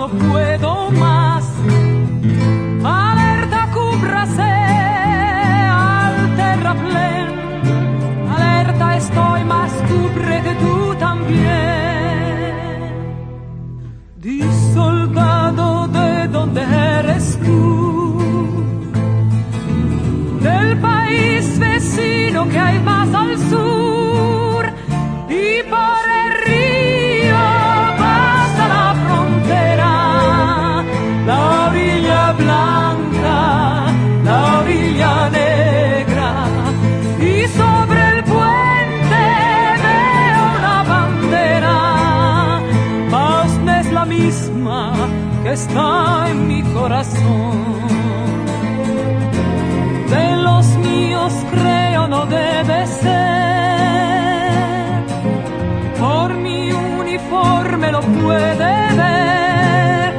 no puedo más. Alerta, cúbrase al terraplén. Alerta, estoy más, cúbrete tú también. Disolgado ¿de dónde eres tú? Del país vecino que hay que está en mi corazón. De los míos creo no debe ser, por mi uniforme lo puede ver.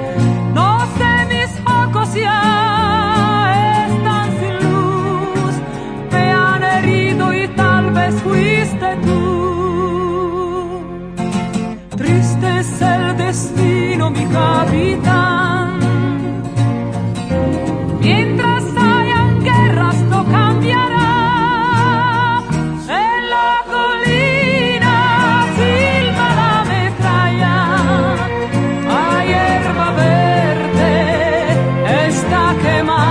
No sé mis ojos ya están sin luz, me han herido y tal vez fuiste tú. Triste es el destino mi capitán. Mientras hayan guerras, no cambiará. En la colina silba la metralla. Hay hierba verde, está quemada.